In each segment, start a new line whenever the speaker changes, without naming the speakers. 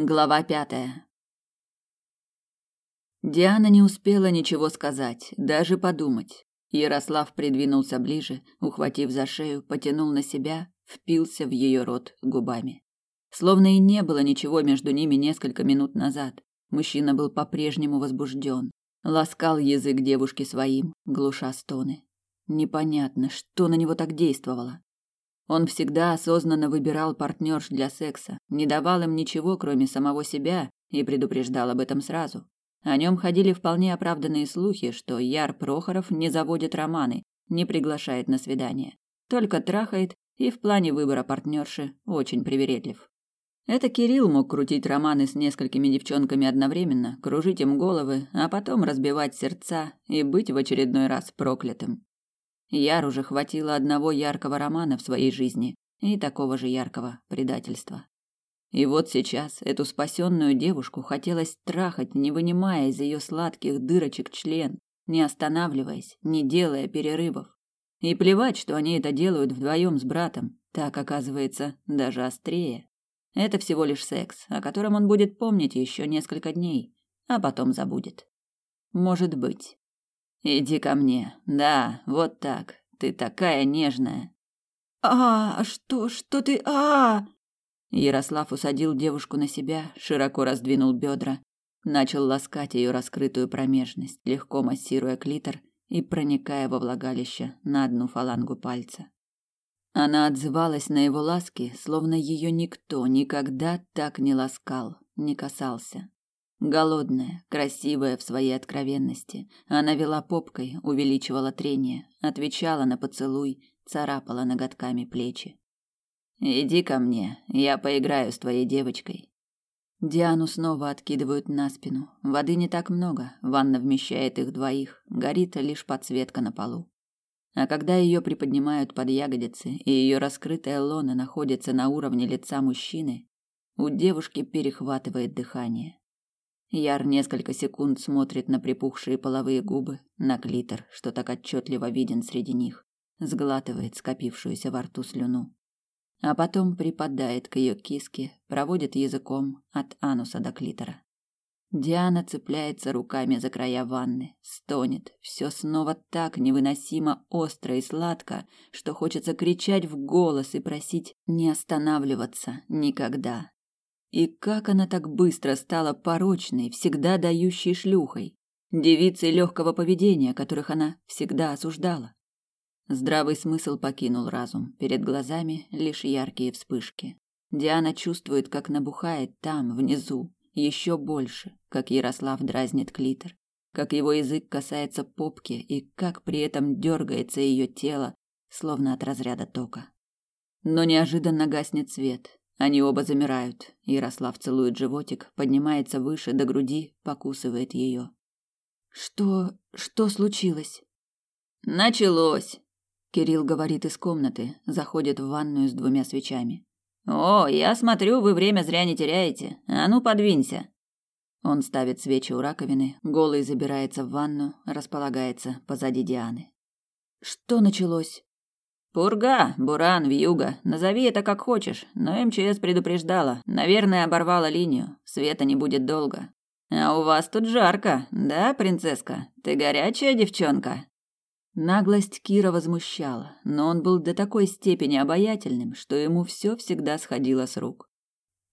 Глава пятая. Диана не успела ничего сказать, даже подумать. Ярослав придвинулся ближе, ухватив за шею, потянул на себя, впился в ее рот губами. Словно и не было ничего между ними несколько минут назад. Мужчина был по-прежнему возбужден, ласкал язык девушки своим, глуша стоны. Непонятно, что на него так действовало. Он всегда осознанно выбирал партнерш для секса, не давал им ничего, кроме самого себя, и предупреждал об этом сразу. О нем ходили вполне оправданные слухи, что Яр Прохоров не заводит романы, не приглашает на свидание, только трахает и в плане выбора партнерши очень привередлив. Это Кирилл мог крутить романы с несколькими девчонками одновременно, кружить им головы, а потом разбивать сердца и быть в очередной раз проклятым. Яру же хватило одного яркого романа в своей жизни и такого же яркого предательства. И вот сейчас эту спасенную девушку хотелось трахать, не вынимая из ее сладких дырочек член, не останавливаясь, не делая перерывов. И плевать, что они это делают вдвоем с братом, так оказывается даже острее. Это всего лишь секс, о котором он будет помнить еще несколько дней, а потом забудет. Может быть. Иди ко мне. Да, вот так. Ты такая нежная.
А, что, что ты? А!
Ярослав усадил девушку на себя, широко раздвинул бедра, начал ласкать ее раскрытую промежность, легко массируя клитор и проникая во влагалище на одну фалангу пальца. Она отзывалась на его ласки, словно ее никто никогда так не ласкал, не касался. Голодная, красивая в своей откровенности, она вела попкой, увеличивала трение, отвечала на поцелуй, царапала ноготками плечи. Иди ко мне, я поиграю с твоей девочкой. Диану снова откидывают на спину. Воды не так много, ванна вмещает их двоих, горит лишь подсветка на полу. А когда ее приподнимают под ягодицы, и ее раскрытая лона находится на уровне лица мужчины, у девушки перехватывает дыхание. Яр несколько секунд смотрит на припухшие половые губы, на клитор, что так отчетливо виден среди них, сглатывает скопившуюся во рту слюну. А потом припадает к ее киске, проводит языком от ануса до клитора. Диана цепляется руками за края ванны, стонет. Все снова так невыносимо остро и сладко, что хочется кричать в голос и просить не останавливаться никогда. И как она так быстро стала порочной, всегда дающей шлюхой, девицей легкого поведения, которых она всегда осуждала. Здравый смысл покинул разум, перед глазами лишь яркие вспышки. Диана чувствует, как набухает там, внизу, еще больше, как Ярослав дразнит клитор, как его язык касается попки и как при этом дергается ее тело, словно от разряда тока. Но неожиданно гаснет свет, они оба замирают. Ярослав целует животик, поднимается выше до груди, покусывает ее.
Что, что случилось?
Началось. Кирилл говорит из комнаты, заходит в ванную с двумя свечами. О, я смотрю, вы время зря не теряете. А ну, подвинься. Он ставит свечи у раковины, голый забирается в ванну, располагается позади Дианы.
Что началось?
Пурга, буран, вьюга, назови это как хочешь, но МЧС предупреждала. Наверное, оборвала линию. Света не будет долго. А у вас тут жарко, да, принцесска? Ты горячая девчонка. Наглость Кира возмущала, но он был до такой степени обаятельным, что ему все всегда сходило с рук.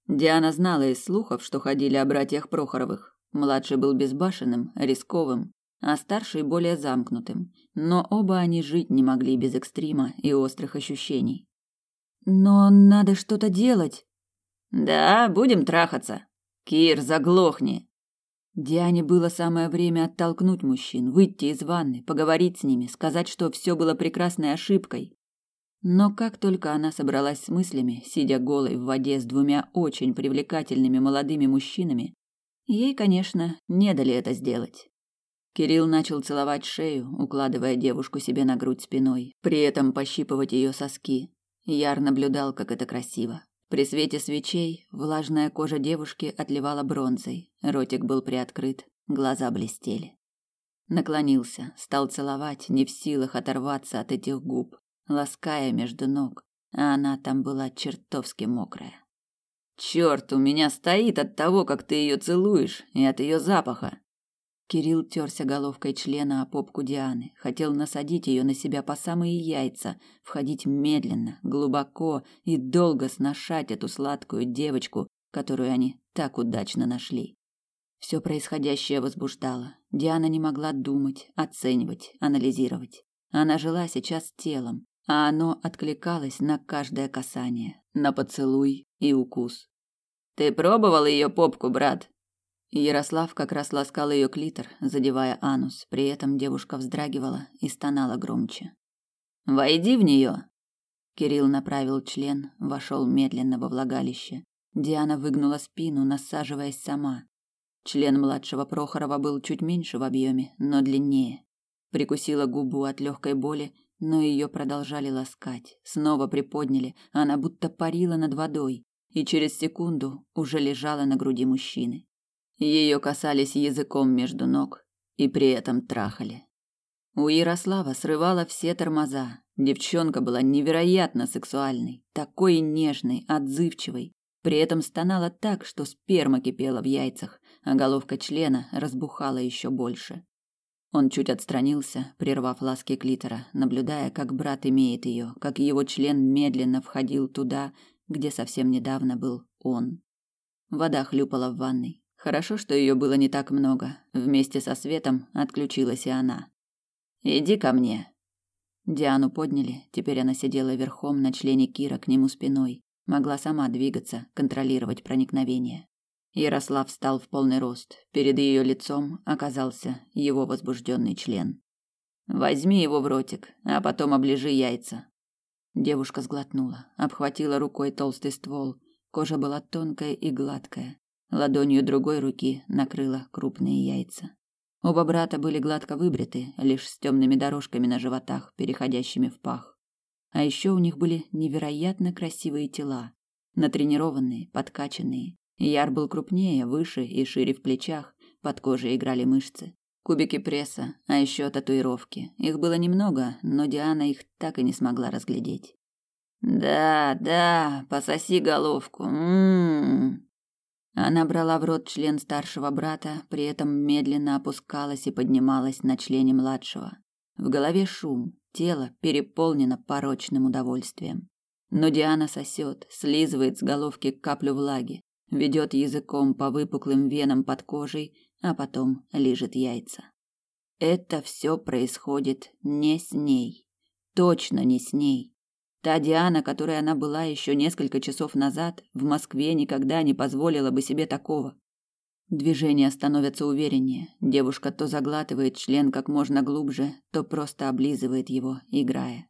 Диана знала из слухов, что ходили о братьях Прохоровых. Младший был безбашенным, рисковым, а старший более замкнутым, но оба они жить не могли без экстрима и острых ощущений.
Но надо что-то делать.
Да, будем трахаться. Кир, заглохни. Диане было самое время оттолкнуть мужчин, выйти из ванны, поговорить с ними, сказать, что все было прекрасной ошибкой. Но как только она собралась с мыслями, сидя голой в воде с двумя очень привлекательными молодыми мужчинами, ей, конечно, не дали это сделать. Кирилл начал целовать шею, укладывая девушку себе на грудь спиной, при этом пощипывать ее соски. Яр наблюдал, как это красиво. При свете свечей влажная кожа девушки отливала бронзой, ротик был приоткрыт, глаза блестели. Наклонился, стал целовать, не в силах оторваться от этих губ, лаская между ног, а она там была чертовски мокрая. Черт, у меня стоит от того, как ты ее целуешь, и от ее запаха.
Кирилл терся головкой члена о попку Дианы, хотел насадить ее на себя по самые яйца, входить медленно, глубоко и долго сношать эту сладкую девочку, которую они так удачно нашли. Все происходящее возбуждало. Диана не могла думать, оценивать, анализировать. Она жила сейчас телом, а оно откликалось на каждое касание, на поцелуй и укус.
Ты пробовал ее попку, брат?
Ярослав как раз ласкал ее клитор, задевая анус. При этом девушка вздрагивала и стонала громче.
Войди в нее.
Кирилл направил член, вошел медленно во влагалище. Диана выгнула спину, насаживаясь сама. Член младшего Прохорова был чуть меньше в объеме, но длиннее. Прикусила губу от легкой боли, но ее продолжали ласкать. Снова приподняли, она будто парила над водой, и через секунду уже лежала на груди мужчины. Ее касались языком между ног и при этом трахали. У Ярослава срывала все тормоза. Девчонка была невероятно сексуальной, такой нежной, отзывчивой. При этом стонала так, что сперма кипела в яйцах, а головка члена разбухала еще больше. Он чуть отстранился, прервав ласки клитора, наблюдая, как брат имеет ее, как его член медленно входил туда, где совсем недавно был он. Вода хлюпала в ванной, Хорошо, что ее было не так много. Вместе со светом отключилась и она. Иди ко мне. Диану подняли. Теперь она сидела верхом на члене Кира к нему спиной, могла сама двигаться, контролировать проникновение. Ярослав встал в полный рост. Перед ее лицом оказался его возбужденный член. Возьми его в ротик, а потом оближи яйца. Девушка сглотнула, обхватила рукой толстый ствол. Кожа была тонкая и гладкая. Ладонью другой руки накрыла крупные яйца. Оба брата были гладко выбриты, лишь с темными дорожками на животах, переходящими в пах. А еще у них были невероятно красивые тела, натренированные, подкачанные. Яр был крупнее, выше и шире в плечах, под кожей играли мышцы, кубики пресса, а еще татуировки. Их было немного, но Диана их так и не смогла разглядеть. Да, да, пососи головку. М-м. Она брала в рот член старшего брата, при этом медленно опускалась и поднималась на члене младшего. В голове шум, тело переполнено порочным удовольствием. Но Диана сосет, слизывает с головки каплю влаги, ведет языком по выпуклым венам под кожей, а потом лижет яйца. Это все происходит не с ней. Точно не с ней. Та Диана, которой она была еще несколько часов назад, в Москве никогда не позволила бы себе такого. Движения становятся увереннее. Девушка то заглатывает член как можно глубже, то просто облизывает его, играя.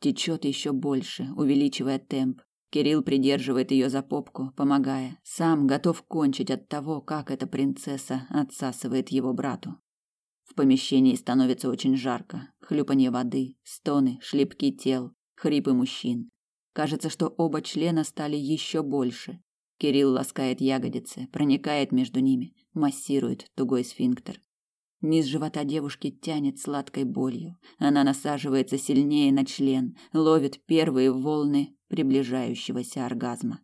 Течет еще больше, увеличивая темп. Кирилл придерживает ее за попку, помогая. Сам готов кончить от того, как эта принцесса отсасывает его брату. В помещении становится очень жарко. Хлюпанье воды, стоны, шлепки тел хрипы мужчин. Кажется, что оба члена стали еще больше. Кирилл ласкает ягодицы, проникает между ними, массирует тугой сфинктер. Низ живота девушки тянет сладкой болью. Она насаживается сильнее на член, ловит первые волны приближающегося оргазма.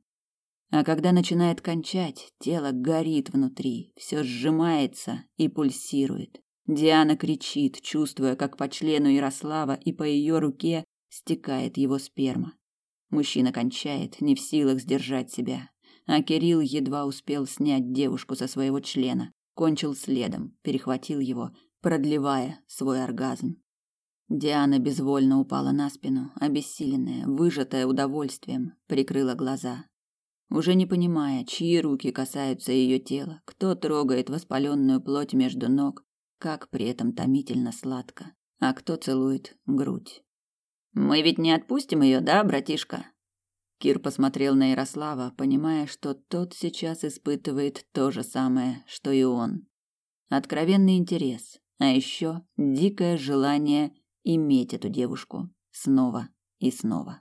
А когда начинает кончать, тело горит внутри, все сжимается и пульсирует. Диана кричит, чувствуя, как по члену Ярослава и по ее руке стекает его сперма. Мужчина кончает, не в силах сдержать себя, а Кирилл едва успел снять девушку со своего члена, кончил следом, перехватил его, продлевая свой оргазм. Диана безвольно упала на спину, обессиленная, выжатая удовольствием, прикрыла глаза. Уже не понимая, чьи руки касаются ее тела, кто трогает воспаленную плоть между ног, как при этом томительно сладко, а кто целует грудь. Мы ведь не отпустим ее, да, братишка? Кир посмотрел на Ярослава, понимая, что тот сейчас испытывает то же самое, что и он. Откровенный интерес, а еще дикое желание иметь эту девушку снова и снова.